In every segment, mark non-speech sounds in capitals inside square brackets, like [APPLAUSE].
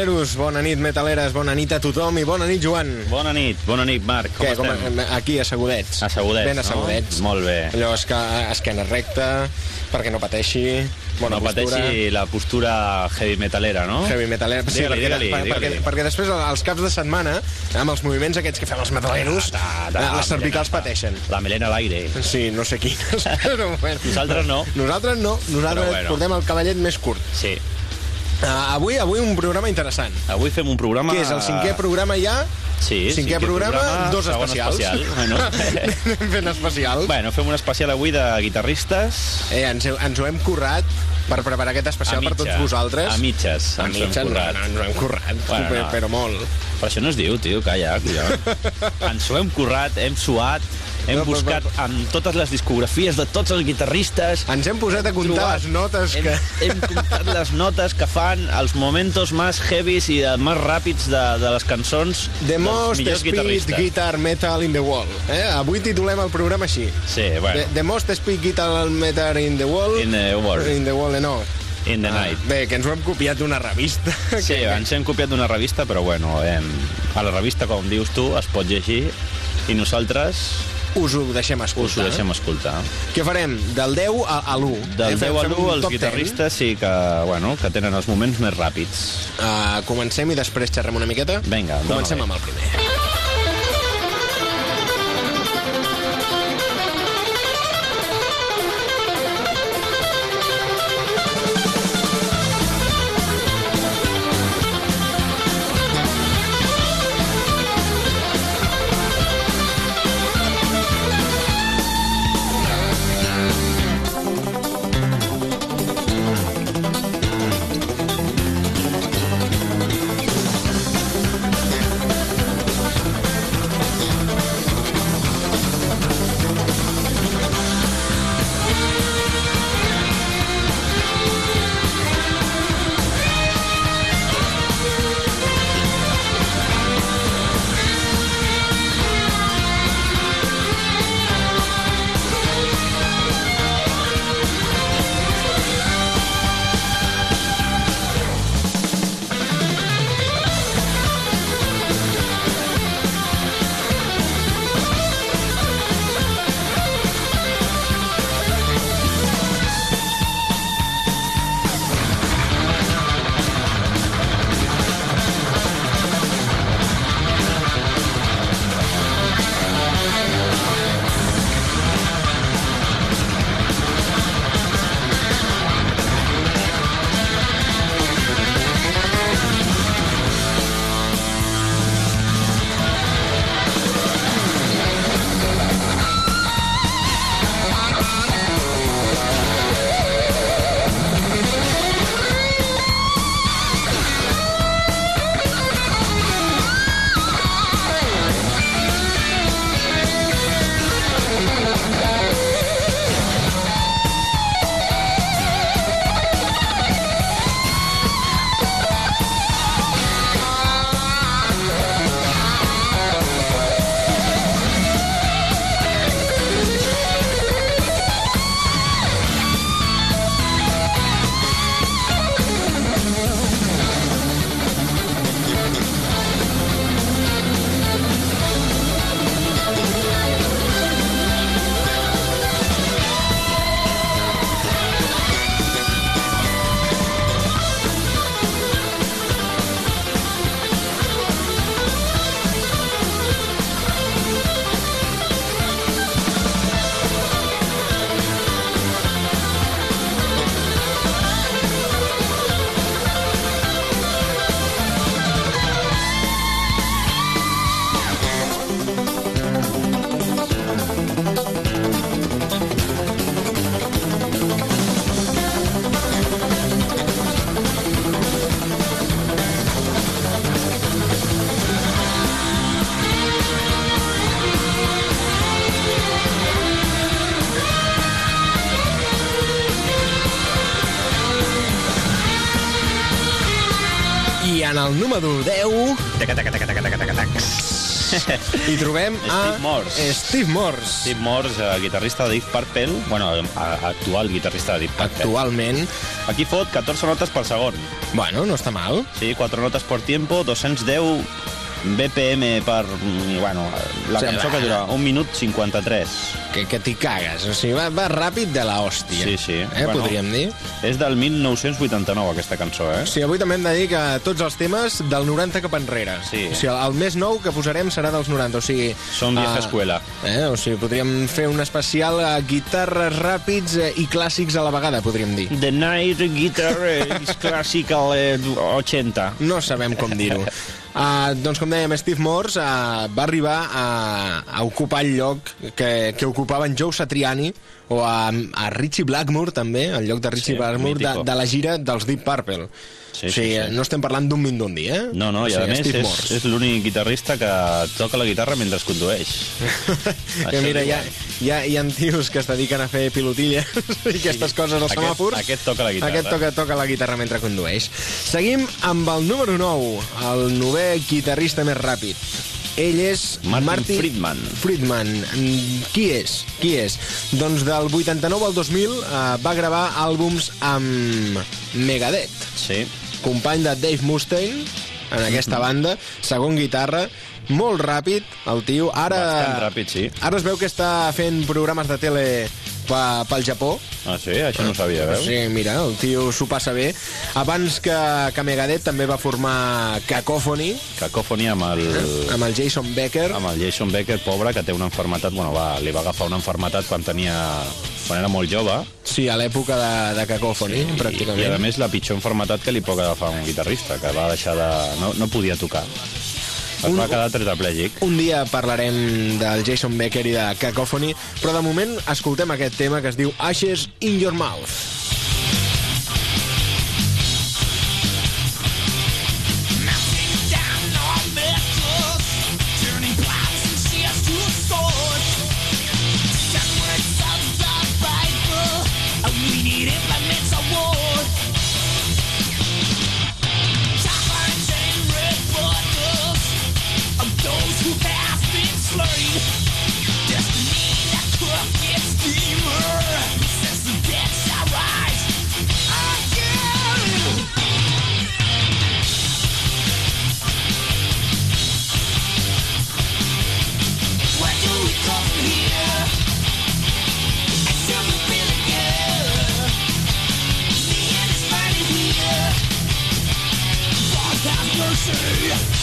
metaleros, bona nit, metaleres, bona nit a tothom i bona nit, Joan. Bona nit, bona nit, Marc. Com Què, estem? aquí, assegudets. Assegudets, Ben no? assegudets. Molt bé. Allò és que esquena recta, perquè no pateixi, bona no postura. pateixi la postura heavy metalera, no? Heavy metaler. Sí, perquè, digue-li, per- digue-li. perquè, perquè després, als caps de setmana, amb els moviments aquests que fem els metaleros, Ta, ta, eh, les cervicals pateixen. La melena a l'aire. Sí, no sé quines, [LAUGHS] però bueno. Nosaltres no. Nosaltres no, nosaltres Però bueno. portem el cavallet més curt. Sí. Uh, avui avui un programa interessant. Avui fem un programa... Què és, el cinquè programa ja? Sí, cinquè, programa, dos segon especials. Especial. Bueno. [LAUGHS] Anem fent especials. bueno, fem un especial avui de guitarristes Eh, ens, ens ho hem currat per preparar aquest especial a per mitja, tots vosaltres. A mitges. A ens ho hem mitja, no, currat. no, ho hem currat, Bueno, però, no. però molt. Però això no es diu, tio, calla, collons. [LAUGHS] Ens ho hem currat, hem suat, hem buscat amb totes les discografies de tots els guitarristes Ens hem posat a comptar trobat- les notes hem, que... hem comptat les notes que fan els momentos més heavies i eh, més ràpids de, de les cançons The dels most millors speed guitarristes. guitar metal in the world. Eh? Avui titulem el programa així. Sí, bueno, The, the most speed guitar metal in the world... in the world, In the world, eh, no. in the Ah, night. bé, que ens ho hem copiat d'una revista. [LAUGHS] Sí, ens hem copiat d'una revista, però bueno, hem, a la revista, com dius tu, es pot llegir i nosaltres Us ho deixem us escoltar. ho deixem escoltar. Què farem? Del 10 a, a l'1. Del eh? Fem- 10 a fem un l'1, els top 10. guitarristes sí que, bueno, que tenen els moments més ràpids. Uh, comencem i després xerrem una miqueta? Vinga, Comencem amb el primer. Número 10 Taca, taca, taca, taca, taca, taca, taca. hi trobem [LAUGHS] a Steve Morse. Steve Morse. Steve Morse, eh, guitarrista de Deep Purple, bueno, a- actual guitarrista de Deep Purple. Actualment, Aquí fot 14 notes per segon. bueno, no està mal. Sí, 4 notes per tiempo, 210 BPM per... mm, Bueno, la Sí, cançó va. que dura 1 minut 53. Que, que t'hi cagues. O sigui, va, va ràpid de la hòstia. Sí, sí. Eh, Bueno. podríem dir. És del 1989, aquesta cançó, eh? Sí, avui també hem de dir que tots els temes del 90 cap enrere. Sí. O sigui, el més nou que posarem serà dels 90, o sigui... Som vieja ah, escuela. Eh? O sigui, podríem fer un especial a guitarres ràpids eh, i clàssics a la vegada, podríem dir. The Night Guitar is Classical eh, 80. No sabem com dir-ho. [LAUGHS] Uh, doncs, com dèiem, Steve Morse uh, va arribar a, a ocupar el lloc que, que ocupaven Joe Satriani o a, a Richie Blackmore, també, el lloc de Richie Sí, Blackmore, de, de la gira dels Deep Purple. Sí, o sigui, sí, sí. no estem parlant d'un mindundi, eh? No, no, i o a sigui, més Steve és, Morse. és l'únic guitarrista que toca la guitarra mentre es condueix. [LAUGHS] que mira, hi ha, hi, ha, hi ha tios que es dediquen a fer pilotilles [LAUGHS] i aquestes coses als Aquest- semàfors. aquest toca la guitarra. Aquest toca, toca la guitarra mentre condueix. Seguim amb el número 9, el novè guitarrista més ràpid. Ell és Martin Friedman. Friedman. Mm, Qui és? Qui és? Doncs del 89 al 2000 eh, va gravar àlbums amb Megadeth Sí. Company de Dave Mustaine en aquesta banda, segon guitarra, molt ràpid, el tio. Ara, Bastant ràpid, sí. Ara es veu que està fent programes de tele pa, pel Japó. Ah, sí? Això no ho sabia, veus? Sí, mira, el tio s'ho passa bé. Abans que, que Megadeth també va formar Cacophony Cacophony amb el, amb el Jason Becker. amb el Jason Becker, pobre, que té una enfermetat, bueno, va, li va agafar una enfermetat quan tenia quan era molt jove, Sí, a l'època de, de Cacophony, i, pràcticament. i a més la pitjor enfermetat que li pot agafar un guitarrista, que va deixar de... no, no podia tocar. Es Un- va quedar tetraplègic. Un dia parlarem del Jason Becker i de Cacophony, però de moment escoltem aquest tema que es diu Ashes in Your Mouth. Mercy.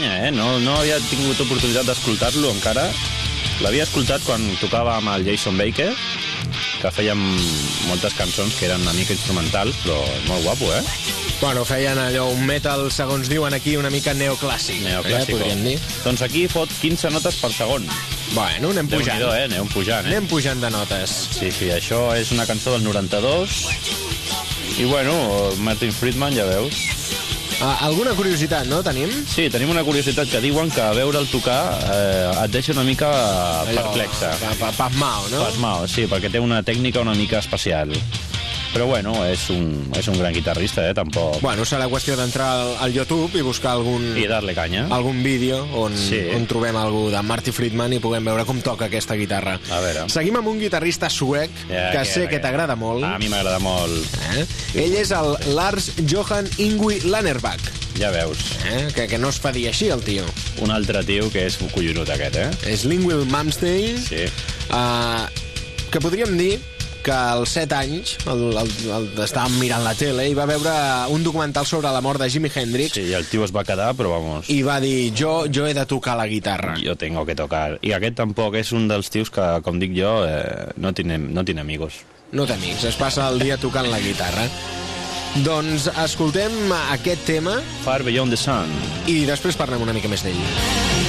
Canya, canya, eh? No, no havia tingut oportunitat d'escoltar-lo encara. L'havia escoltat quan tocava amb el Jason Baker, que fèiem moltes cançons que eren una mica instrumentals, però molt guapo, eh? Bueno, feien allò, un metal, segons diuen aquí, una mica neoclàssic. Neoclàssico. Eh, podríem dir. Doncs aquí fot 15 notes per segon. Bueno, anem pujant. Déu-n'hi-do, eh? Anem pujant, eh? Anem pujant de notes. Sí, sí, això és una cançó del 92. I bueno, Martin Friedman, ja veus. Ah, alguna curiositat, no, tenim? Sí, tenim una curiositat que diuen que veure'l tocar eh, et deixa una mica perplexa. Pa, pa, pasmao, no? Pasmao, sí, perquè té una tècnica una mica especial. Però bueno, és un, és un gran guitarrista, eh? Tampoc... Bueno, serà qüestió d'entrar al, al YouTube i buscar algun, I dar-li canya. algun vídeo on, Sí. on trobem algú de Marty Friedman i puguem veure com toca aquesta guitarra. A veure. Seguim amb un guitarrista suec, Ja, que que- sé que que- t'agrada molt. A mi m'agrada molt. Eh? Ell és el Lars Johan Ingui Lannerbach, Ja veus. eh? que, que no es fa dir així, el tio. Un altre tio que és collonut, aquest, eh? És Lingwil Malmsteen, Sí. uh, que podríem dir que als 7 anys el, el, el, estàvem mirant la tele i va veure un documental sobre la mort de Jimi Hendrix Sí, el tio es va quedar, però vamos... i va dir, jo, jo he de tocar la guitarra. Jo tengo que tocar. I aquest tampoc és un dels tios que, com dic jo, eh, no, tiene, no tiene amigos. No té amics, es passa el dia tocant la guitarra. Doncs escoltem aquest tema Far Beyond the Sun. i després parlem una mica més d'ell.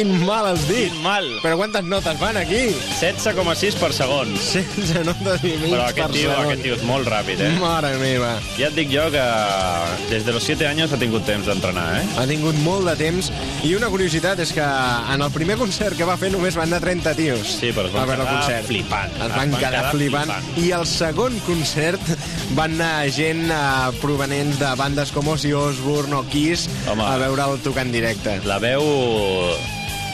Quin mal has dit. Quin mal. Però quantes notes van aquí? 16,6 per segon. 16 notes i mig Però per aquest tio, segon. aquest tio és molt ràpid, eh? Mare meva. Ja et dic jo que des de los 7 anys ha tingut temps d'entrenar, eh? Ha tingut molt de temps i una curiositat és que en el primer concert que va fer només van anar 30 tios Sí, però es van veure el quedar concert. flipant. Es van, quedar, flipant. I al segon concert van anar gent eh, provenents de bandes com Ozzy Osbourne o Kiss Home. a veure'l tocar en directe. La veu,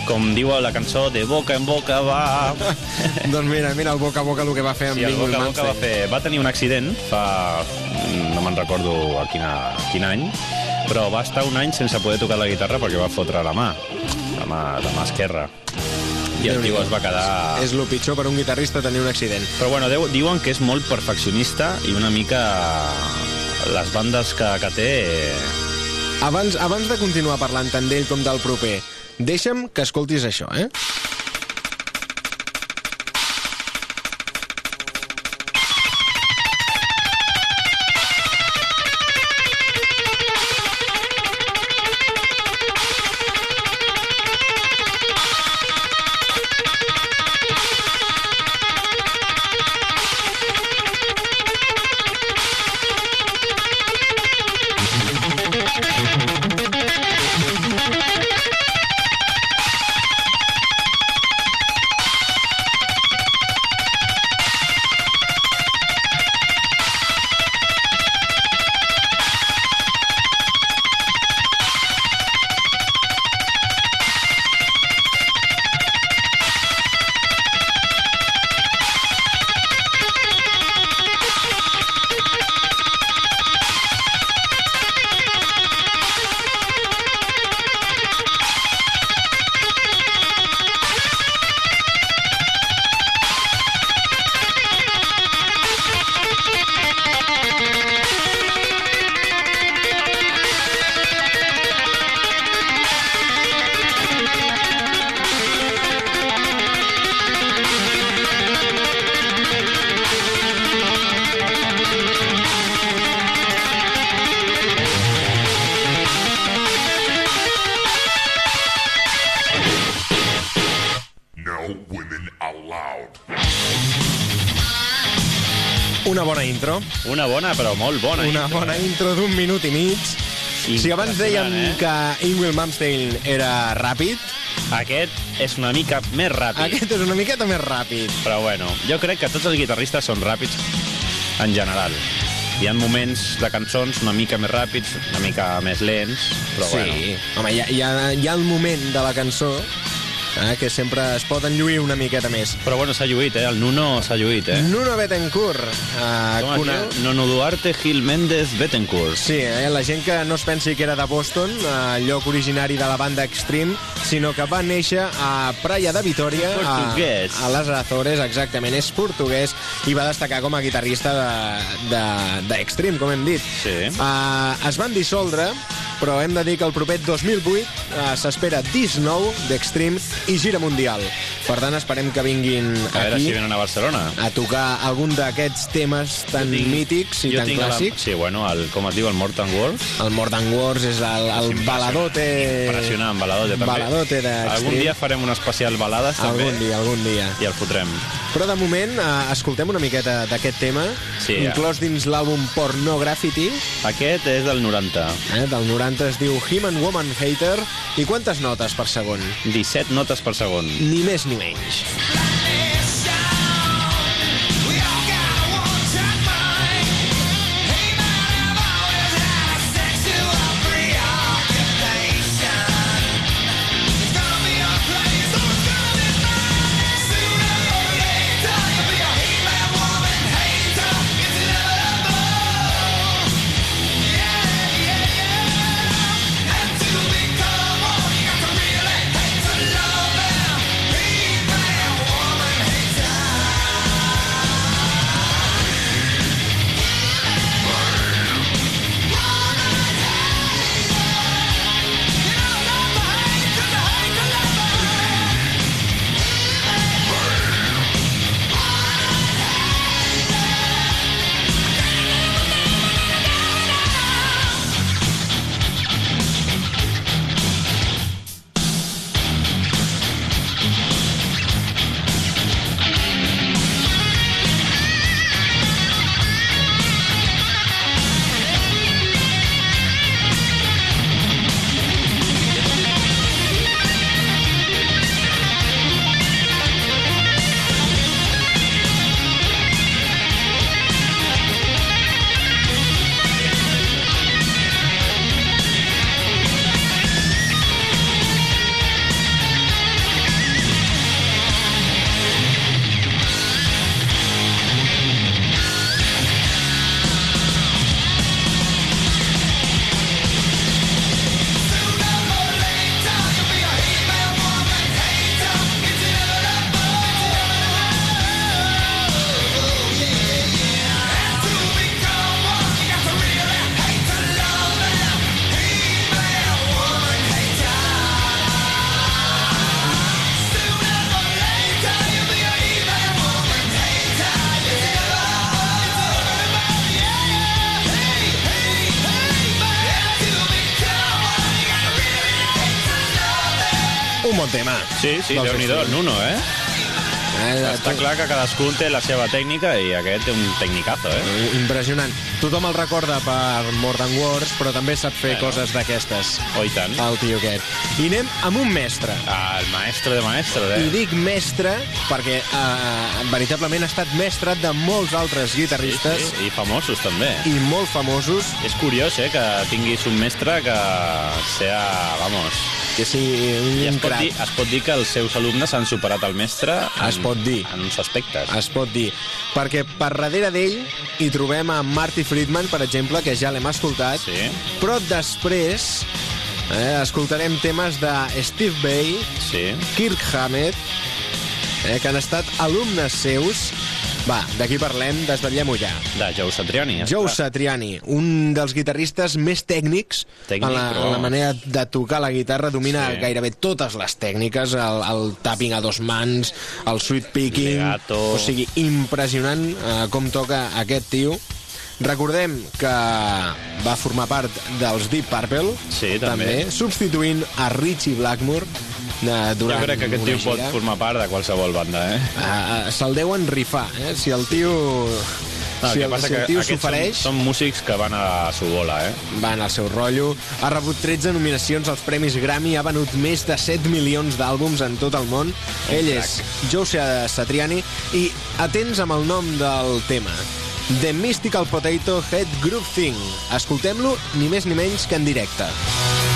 com diu la cançó, de boca en boca va... [LAUGHS] doncs mira, mira el boca a boca el que va fer amb Sí, Bingo boca a boca va, fer, va tenir un accident fa... no me'n recordo a quina, quin any, però va estar un any sense poder tocar la guitarra perquè va fotre la mà, la mà, la mà esquerra. I el tio es va quedar... És el pitjor per un guitarrista tenir un accident. Però bueno, deu, diuen que és molt perfeccionista i una mica les bandes que, que té... Abans, abans de continuar parlant tant d'ell com del proper, deixa'm que escoltis això, eh? Una bona, però molt bona. Una intro, bona eh? intro d'un minut i mig. Si abans dèiem eh? que Ingrid Malmsteen era ràpid, Aquest és una mica més ràpid. aquest és una miqueta més ràpid. Però bueno, jo crec que tots els guitarristes són ràpids en general. Hi ha moments de cançons una mica més ràpids, una mica més lents, però sí, bueno. home, hi ha, hi, ha, hi ha el moment de la cançó eh, que sempre es pot enlluir una miqueta més. Però bueno, s'ha lluït, eh? El Nuno s'ha lluït, eh? Nuno Betancourt. Eh, Com es diu? Nono Duarte Gil Méndez Betancourt. Sí, eh, la gent que no es pensi que era de Boston, eh, lloc originari de la banda Extreme, sinó que va néixer a Praia de Vitoria, a, Portuguès. a les Azores, exactament, és portuguès, i va destacar com a guitarrista d'Extreme, de, de, com hem dit. Sí. Uh, es van dissoldre, però hem de dir que el proper 2008 uh, s'espera disc nou d'Extreme i gira mundial. Per tant, esperem que vinguin A veure aquí si venen a Barcelona. a tocar algun d'aquests temes tan tinc- mítics i tan tinc la- clàssics. Sí, bueno, el, com es diu, el Mortal Wars. El Modern Wars és el, el És baladote... Impressionant, baladote també. Baladote. Algun dia farem un especial balades també Algun dia, algun dia. i el fotrem. Però de moment, eh, escoltem una miqueta d'aquest tema, Sí, ja. inclòs dins l'àlbum Porno Graffiti, Aquest és del 90. eh, del 90 es diu Human Woman Hater, i quantes notes per segon? 17 notes per segon. Ni més ni menys. Tema. Sí, sí, el Extreme. Nuno, eh? Eh, Està tu- clar que cadascú té la seva tècnica i aquest té un tecnicazo, eh? Impressionant. Tothom el recorda per More Than Words, però també sap fer Bueno. coses d'aquestes, Oh, i tant. el tio aquest. I anem amb un mestre. Ah, el maestro de maestros, I eh? dic mestre perquè eh, veritablement ha estat mestre de molts altres Sí, guitarristes sí, I famosos, també. i molt famosos És curiós, eh, que tinguis un mestre que sea, vamos... que sigui un I es pot, crac. dir, es pot dir que els seus alumnes han superat el mestre en, Es pot dir. en uns aspectes. es pot dir. Perquè per darrere d'ell hi trobem a Marty Friedman, per exemple, que ja l'hem escoltat, Sí, però després eh, escoltarem temes de Steve Bay, sí. Kirk Hammett, eh, que han estat alumnes seus. Va, d'aquí parlem, desvetllem-ho ja. De Joe Satriani. ja Joe. Satriani, un dels guitarristes més tècnics Tècnic, en, la, però- en la manera de tocar la guitarra, domina Sí. gairebé totes les tècniques, el, el tapping a dos mans, el sweep picking... Legato. O sigui, impressionant eh, com toca aquest tio. Recordem que va formar part dels Deep Purple, Sí, també. substituint a Richie Blackmore durant Jo crec que aquest tio pot gira. formar part de qualsevol banda, eh? Uh, Se'l deuen rifar, eh? Si el tio... No, si el passa si el tio aquests són, s'ofereix, són músics que van a su bola, eh? va en el seu rotllo. Ha rebut 13 nominacions als Premis Grammy, ha venut més de 7 milions d'àlbums en tot el món. Ell és Joe Satriani i atents amb el nom del tema. The Mystical Potato Head Groove Thing. Escoltem-lo ni més ni menys que en directe. Déu-n'hi-do,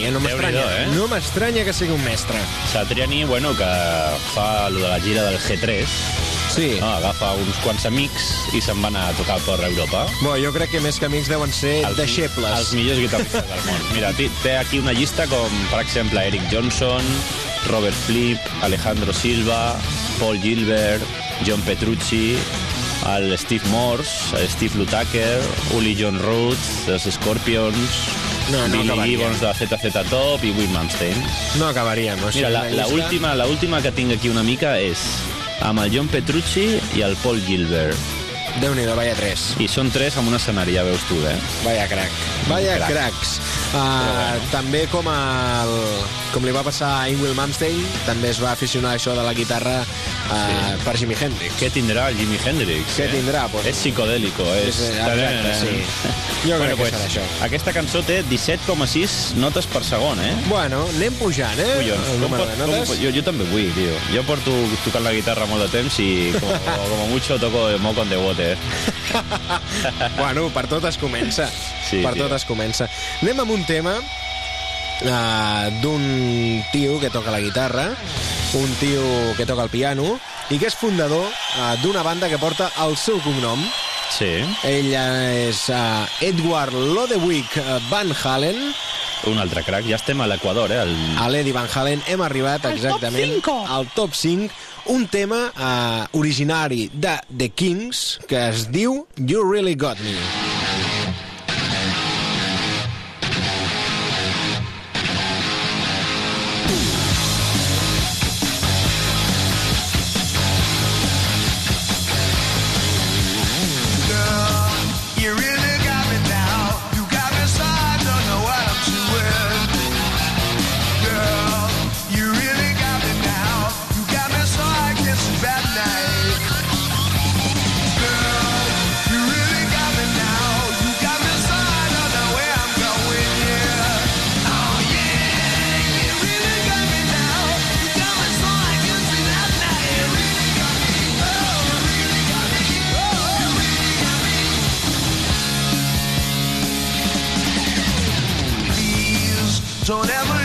Satriani, eh? No m'estranya. Eh? No m'estranya que sigui un mestre. Satriani, bueno, que fa lo de la gira del G3, Sí. No, agafa uns quants amics i se'n van a tocar per Europa. Bo, jo crec que més que amics deuen ser Els- deixebles. Els millors guitarristes del món. Mira, té, aquí una llista com, per exemple, Eric Johnson, Robert Flip, Alejandro Silva, Paul Gilbert, John Petrucci, el Steve Morse, el Steve Lutaker, Uli John Rhodes, els Scorpions, No, no Billy. Gibbons de ZZ Top i Will Manstein. No acabaríem. O sigui, Mira, la, la, llista- última, la última que tinc aquí una mica és amb el John Petrucci i el Paul Gilbert. Déu-n'hi-do, vaya tres. I són tres amb un escenari, ja veus tu, eh? Vaya crac. Vaya crac. cracs. Uh, també com, el, com li va passar a Ingrid Malmsteen, també es va aficionar a això de la guitarra uh, Sí. per Jimi Hendrix. Què tindrà el Jimi Hendrix? Què eh? tindrà? Pues- És psicodèlico. És... És, eh, exacte, sí. [LAUGHS] Jo crec que serà això. Aquesta cançó té 17,6 notes per segon, eh? Bueno, anem pujant, eh? Collons, el com pot, com, jo, jo també vull, tio. Jo porto tocant la guitarra molt de temps i com, [LAUGHS] com a mucho toco Mock on the Water. [LAUGHS] Bueno, per tot es comença. Sí, per tio. tot es comença. Anem amb un tema uh, d'un tio que toca la guitarra, un tio que toca el piano i que és fundador uh, d'una banda que porta el seu cognom. Sí, Ell és uh, Edward Lodewick Van Halen. un altre crack. Ja estem a l'Equador, eh? El... A l'Eddie Van Halen hem arribat exactament al top 5, un tema uh, originari de The Kings que es diu You Really Got Me. So never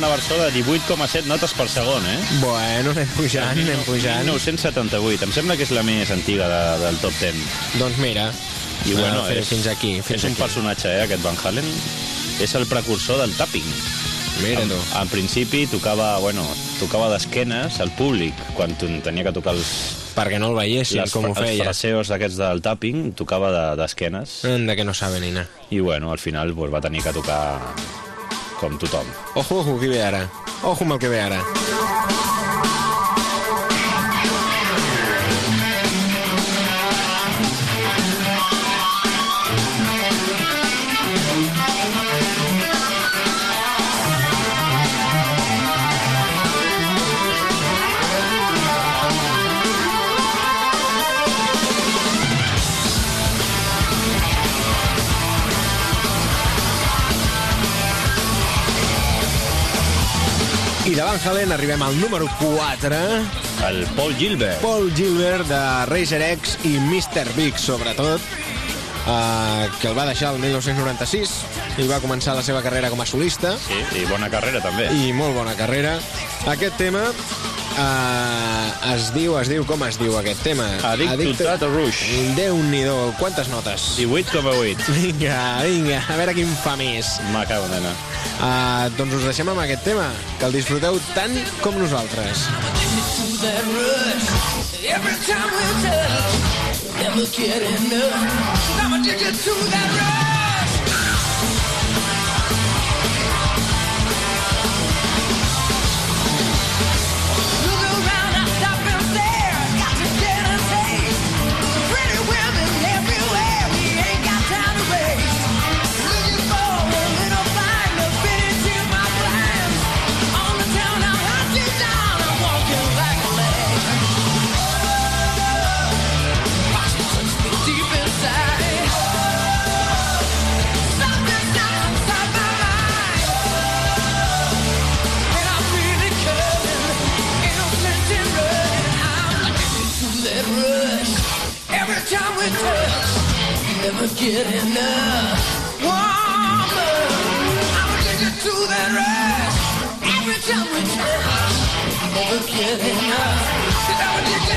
bona versió de 18,7 notes per segon, eh? Bueno, anem pujant, anem pujant. 1978, em sembla que és la més antiga de, del top 10. Doncs mira, I bueno, és, fins aquí, fins és un aquí. personatge, eh, aquest Van Halen. És el precursor del tapping. Mira En, en principi tocava, bueno, tocava d'esquenes al públic, quan tenia que tocar els, Perquè no el veiessin, les, com ho els feia. fraseos d'aquests del tapping, tocava de- d'esquenes. Anda, que no sabe ni nada. I bueno, al final pues, va tenir que tocar com tothom. Ojo, ojo, qui ve ara. Ojo amb el que ve ara. Van Halen arribem al número 4, El Paul Gilbert. Paul Gilbert de Razer X i Mr. Big, sobretot. uh, que el va deixar el 1996 i va començar la seva carrera com a solista Sí, i bona carrera també. i molt bona carrera. Aquest tema uh, es diu, es diu, com es diu aquest tema? Addicted to Tato Rouge. Déu-n'hi-do, quantes notes? 18,8. Vinga, vinga, a veure quin fa més. Me cago, nena. Uh, doncs us deixem amb aquest tema, que el disfruteu tant com nosaltres. every time we touch. Never get enough. I'm addicted to that rush. Get enough. Woman, I'm addicted to that rush. Every time we touch, never get enough. i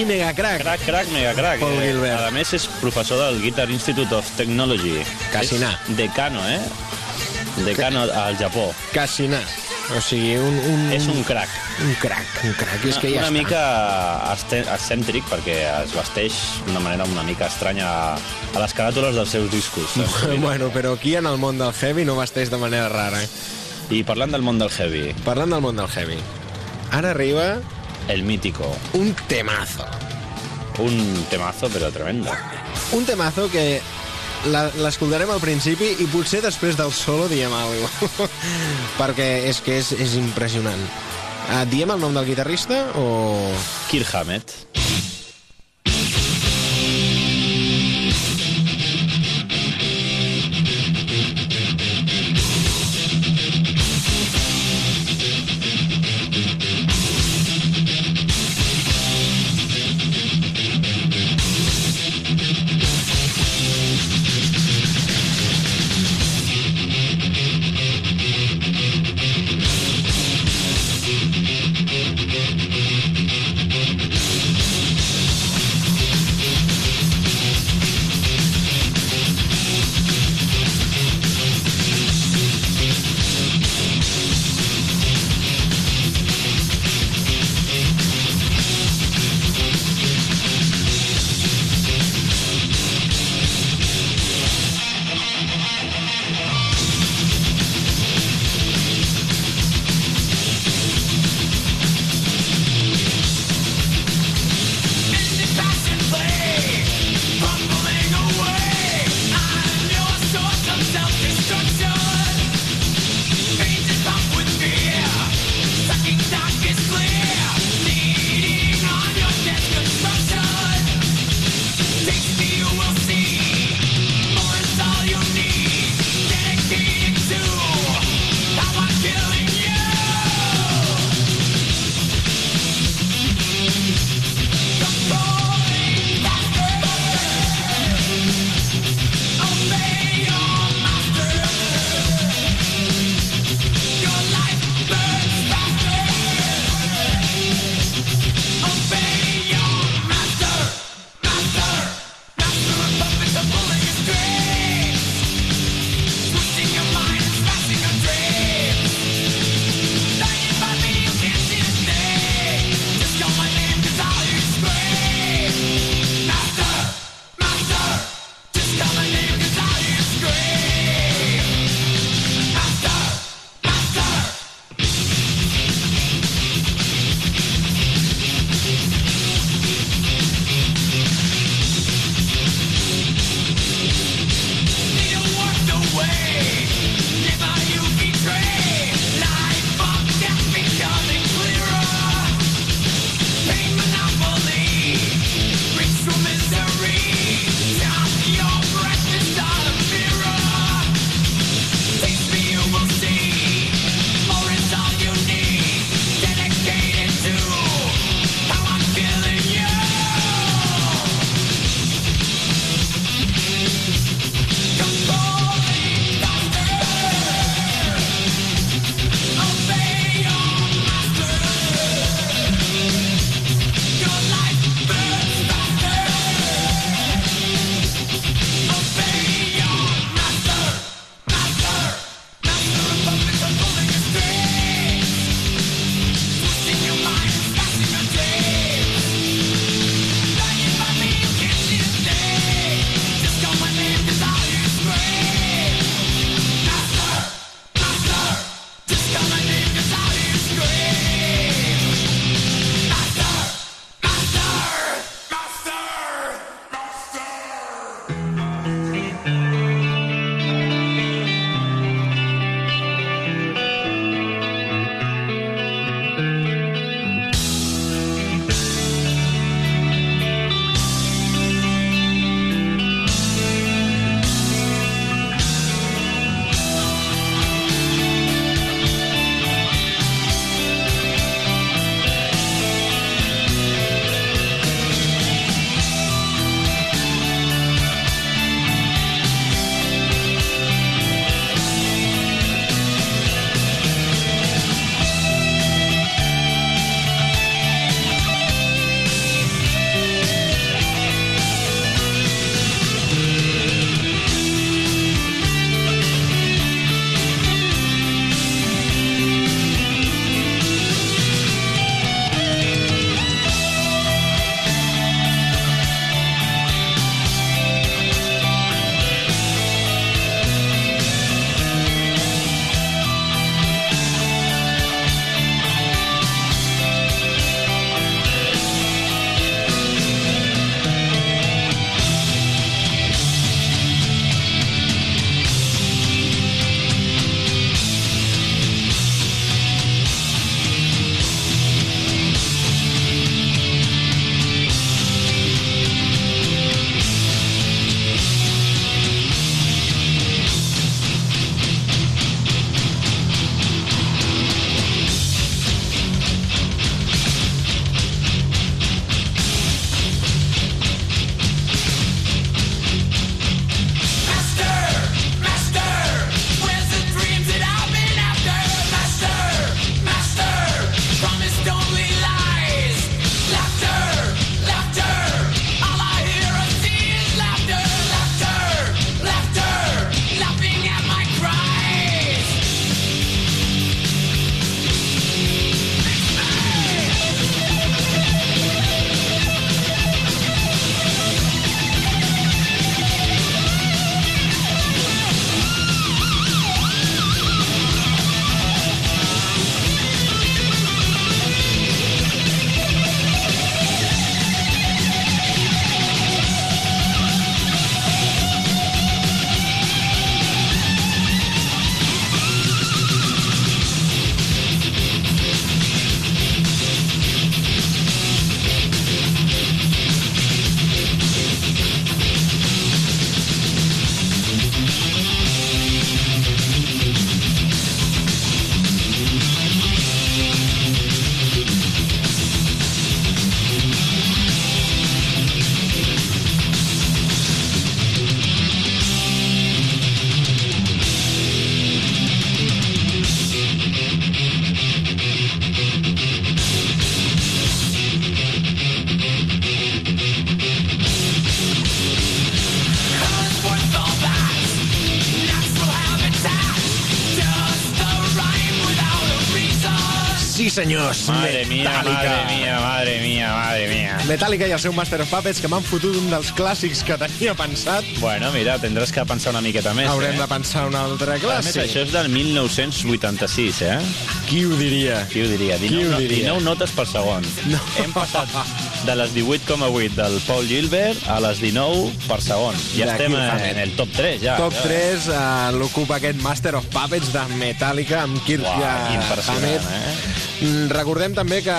i mega crac. Crac, crac, mega crac. Paul Gilbert. a més, és professor del Guitar Institute of Technology. Cassinar. És decano, eh? Decano al Japó. Cassinar. O sigui, un, un, És un crac. un crac, un crac. És Una, que ja una està. mica excèntric, perquè es vesteix d'una manera una mica estranya a, a les caràtules dels seus discos. [LAUGHS] Bueno, però aquí en el món del heavy no vesteix de manera rara. eh? I parlant del món del heavy, Parlant del món del heavy, ara arriba el mítico, un temazo. un temazo però tremendo. Un temazo que la- l'escoltarem al principi i potser després del solo diem alguna cosa. [LAUGHS] Perquè és que és, és impressionant. Uh, diem el nom del guitarrista o... Kirk Hammett. Senyors, Madre mía, madre mía, madre mía, madre mía. Metallica i el seu Master of Puppets, que m'han fotut un dels clàssics que tenia pensat. Bueno, mira, tindràs que pensar una miqueta més, Haurem eh? de pensar un altre A més, clàssic. això és del 1986, eh? Qui ho diria? Qui ho diria? Qui 19, ho diria? 19 notes per segon. No. Hem passat de les 18,8 del Paul Gilbert a les 19 per segon. Ja De estem en, en el top 3, ja. Top ja. 3 uh, l'ocupa aquest Master of Puppets de Metallica amb Kirk Uau, impressionant, Hammett. eh? Mm, Recordem també que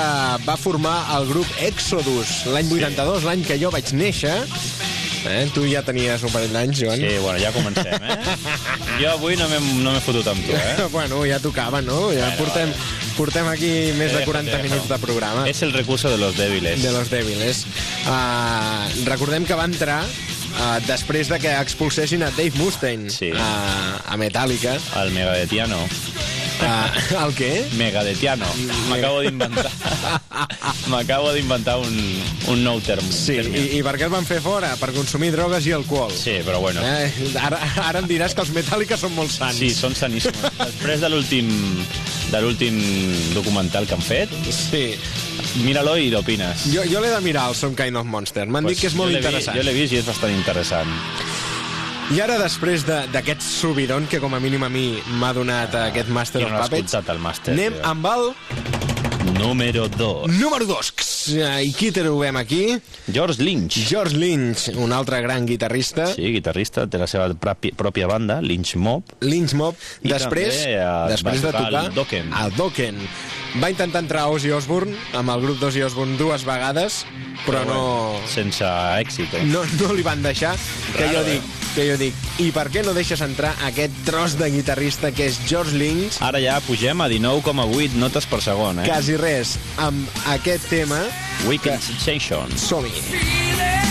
va formar el grup Exodus l'any 82, l'any que jo vaig néixer. Eh? Tu ja tenies un parell d'anys, Joan. Sí, bueno, ja comencem, eh? [LAUGHS] Jo avui no m'he no fotut amb tu, eh? [LAUGHS] bueno, ja tocava, no? Ja portem, portem aquí més de 40 Déjate, minuts de programa. És el recurso de los débiles. de los débiles. Uh, recordem que va entrar uh, després de que expulsessin a Dave Mustaine Sí. a, a Metallica. El megadetiano. Uh, el què? Megadetiano. M'acabo d'inventar. M'acabo d'inventar un, un nou term. Sí, terme. i, i per què el van fer fora? Per consumir drogues i alcohol. Sí, però bueno. Eh, ara, ara em diràs que els Metallica són molt sants. Sí, són saníssims. [LAUGHS] Després de l'últim de l'últim documental que han fet, sí. mira-lo i l'opines. Jo, jo l'he de mirar, el Some Kind of Monster. M'han dit que és molt l'he vi- interessant. Jo l'he vist i és bastant interessant. I ara, després de- d'aquest subidon que com a mínim a mi m'ha donat aquest Master of no Puppets, el màster, anem tio? amb el Número 2. número 2. I qui trobem aquí? George Lynch. George Lynch, un altre gran guitarrista. Sí, guitarrista, té la seva propi, pròpia banda, Lynch Mob. Lynch Mob, I després, també, després de tocar tocar al Dokken. al Dokken. Va intentar entrar a Ozzy Osbourne, amb el grup d'Ozzy Osbourne dues vegades, però no, bueno, Sense èxit, eh? no, no li van deixar, que jo eh? dic, que jo dic, i per què no deixes entrar aquest tros de guitarrista que és George Lynch, Ara ja pugem a 19,8 notes per segon, eh? quasi res, amb aquest tema, Weekend Sensation. som-hi.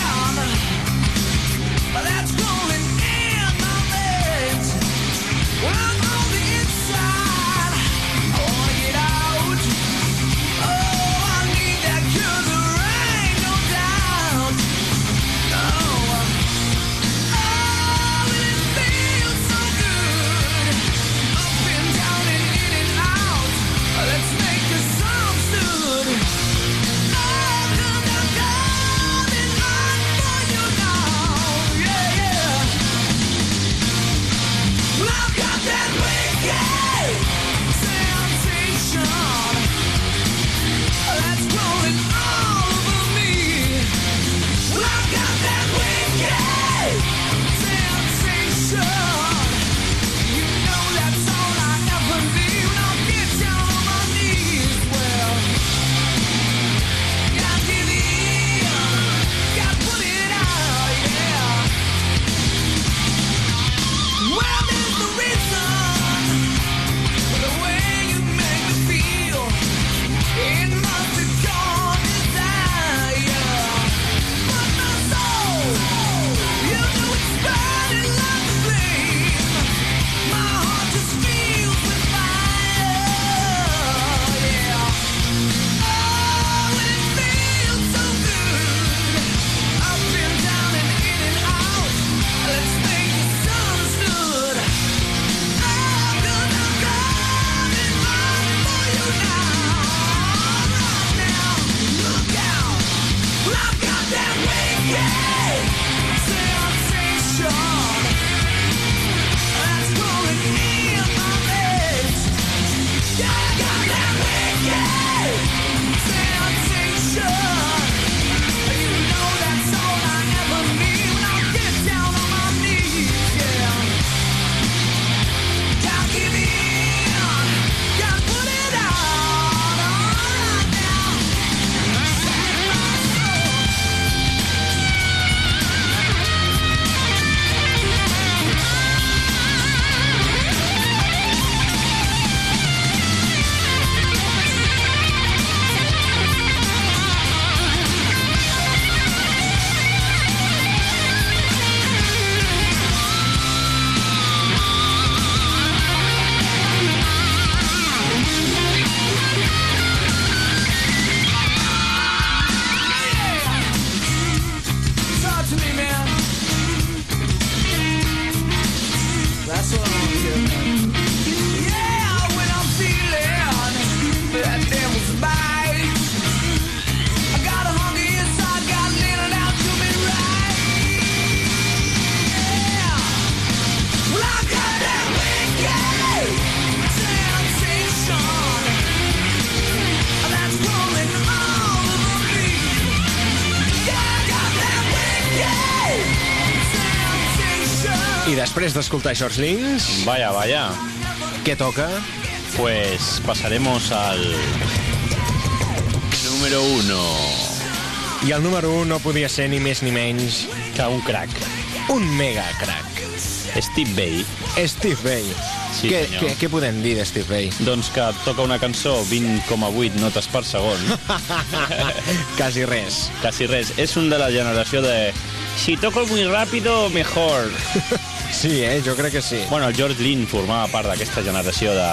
D'escoltar George Lynch, Vaya, vaya. què toca? Pues pasaremos al número uno. I el número 1 no podia ser ni més ni menys Que un crack. un mega crack. Steve Bay. Steve Vai. Sí, què, senyor. què, què podem dir de Steve Vai? Doncs que toca una cançó 20,8 notes per segon. [LAUGHS] Quasi res. Quasi res. És un de la generació de... Si toco muy rápido, mejor. [LAUGHS] Sí, eh? Jo crec que sí. Bueno, el George Lynn formava part d'aquesta generació de...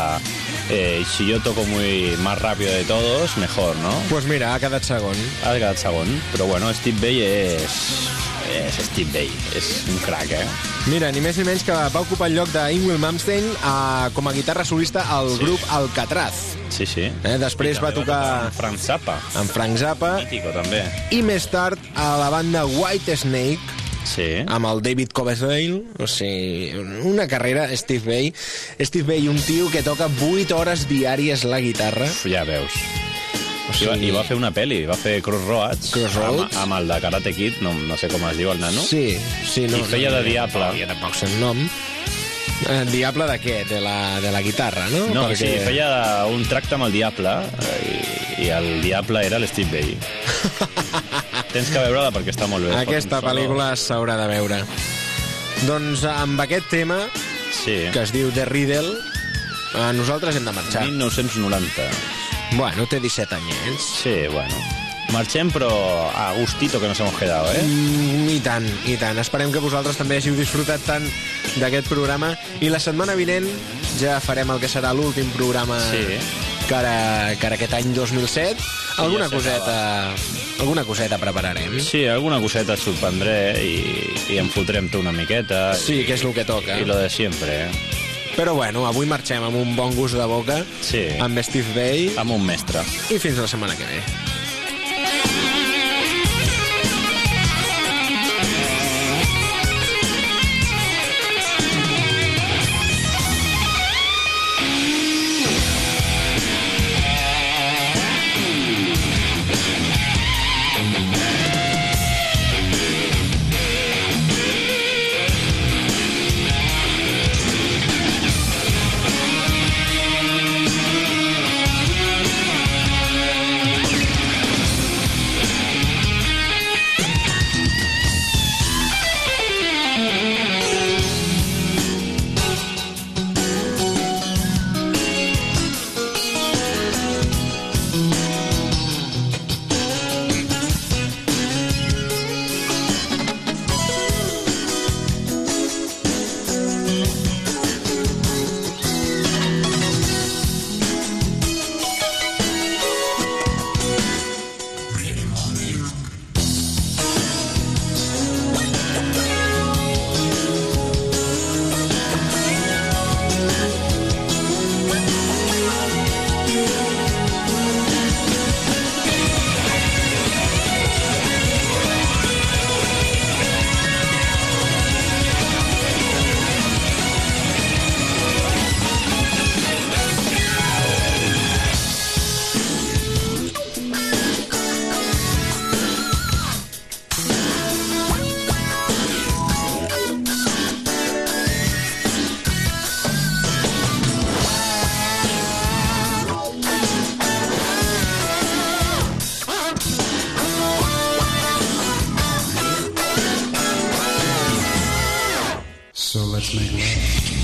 Eh, si yo toco muy más rápido de todos, mejor, ¿no? Pues mira, ha quedat segon. Ha quedat segon. Però bueno, Steve Vai és... És Steve Vai. És un crack, eh? Mira, ni més ni menys que va ocupar el lloc d'Ingwill Malmsteen a, com a guitarra solista al Sí. grup Alcatraz. Sí, sí. Eh, després va també tocar amb Frank Zappa. amb Frank Zappa Mítico, també. i més tard a la banda White Snake Sí. amb el David Coverdale, o sigui, una carrera, Steve Vai. Steve Vai, un tio que toca 8 hores diàries la guitarra. Uf, ja veus. O I va, I va fer una pel·li, va fer Crossroads, Crossroads. Amb, amb el de Karate Kid, no, no sé com es diu el nano. Sí, sí. No, I feia de no, diable. No, ja tampoc sé el nom. Eh, diable de què? De la, de la guitarra, no? No, Perquè... sí, feia un tracte amb el diable eh, i, i el diable era l'Steve Vai. [LAUGHS] Tens que veure-la perquè està molt bé. Aquesta pel·lícula s'haurà de veure. Doncs amb aquest tema, Sí. que es diu The Riddle, eh, nosaltres hem de marxar. 1990. Bueno, té 17 anyets. Sí, bueno. Marxem, però a gustito que nos hemos quedado, eh? Mm, I tant, i tant. Esperem que vosaltres també hàgiu disfrutat tant d'aquest programa. I la setmana vinent ja farem el que serà l'últim programa Sí. que, ara, que ara aquest any 2007. Alguna ja coseta, alguna coseta prepararem. Sí, alguna coseta et sorprendré i, i em fotrem-te una miqueta. Sí, que és el que toca. I lo de siempre, eh? Però bueno, avui marxem amb un bon gust de boca, Sí. amb Steve Vai, Amb un mestre. i fins la setmana que ve. makes me laugh.